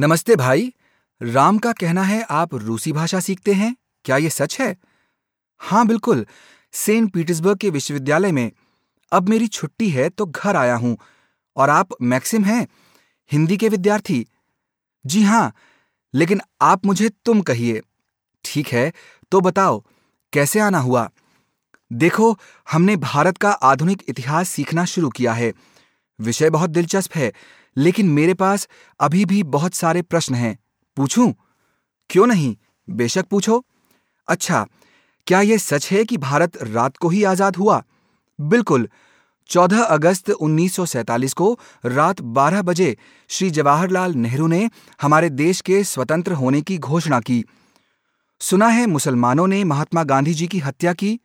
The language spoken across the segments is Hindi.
नमस्ते भाई। राम का कहना है, आप रूसी भाषा सीखते हैं? क्या ये सच है? हाँ बिल्कुल। सेंट पीटर्सबर्ग के विश्वविद्यालय में। अब मेरी छुट्टी है तो घर आया हूँ। और आप मैक्सिम हैं? हिंदी के विद्यार्थी? जी हाँ लेकिन आप मुझे तुम कहिए। ठीक है तो बताओ, कैसे आना हुआ? देखो, हमने भारत का आधुनिक इतिहास सीखना शुरू किया है। विषय बहुत दिलचस्प है। लेकिन मेरे पास अभी भी बहुत सारे प्रश्न हैं। पूछूँ? क्यों नहीं? बेशक पूछो। अच्छा क्या यह सच है कि भारत रात को ही आज़ाद हुआ? बिल्कुल। 14 अगस्त 1947 को रात 12 बजे श्री जवाहरलाल नेहरू ने हमारे देश के स्वतंत्र होने की घोषणा की। सुना है मुसलमानों ने महात्मा गांधी जी की हत्या की?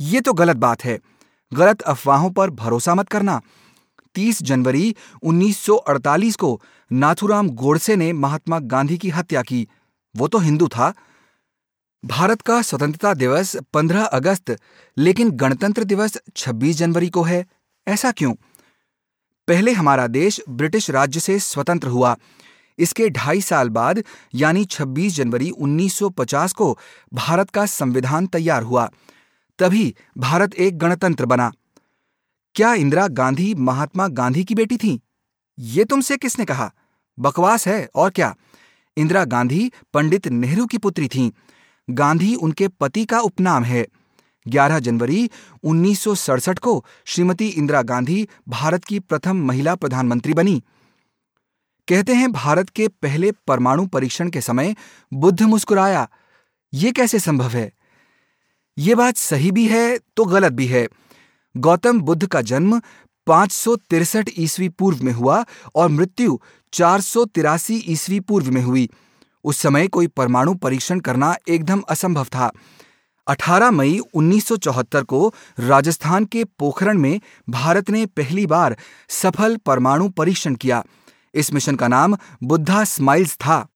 ये तो गलत बात है। गलत अफवाहों पर भरोसा मत करना। 30 जनवरी 1948 को नाथुराम गोडसे ने महात्मा गांधी की हत्या की। वो तो हिंदू था। भारत का स्वतंत्रता दिवस 15 अगस्त, लेकिन गणतंत्र दिवस 26 जनवरी को है। ऐसा क्यों? पहले हमारा देश ब्रिटिश राज्य से स्वतंत्र हुआ। इसके ढाई साल बाद, यानी 26 जनवरी 1950 को भारत का संविधान तैयार हुआ। तभी भारत एक गणतंत्र बना। क्या इंदिरा गांधी महात्मा गांधी की बेटी थी? ये तुमसे किसने कहा? बकवास है, और क्या? इंदिरा गांधी पंडित नेहरू की पुत्री थीं। गांधी उनके पति का उपनाम है। 11 जनवरी 1967 को श्रीमती इंदिरा गांधी भारत की प्रथम महिला प्रधानमंत्री बनी। कहते हैं भारत के पहले परमाणु परीक्षण के समय बुद्ध मुस्कुराया, ये कैसे संभव है? ये बात सही भी है तो गलत भी है। गौतम बुद्ध का जन्म पाँच ईस्वी पूर्व में हुआ और मृत्यु चार ईस्वी पूर्व में हुई। उस समय कोई परमाणु परीक्षण करना एकदम असंभव था। 18 मई 1974 को राजस्थान के पोखरण में भारत ने पहली बार सफल परमाणु परीक्षण किया। इस मिशन का नाम बुद्धा स्माइल्स था।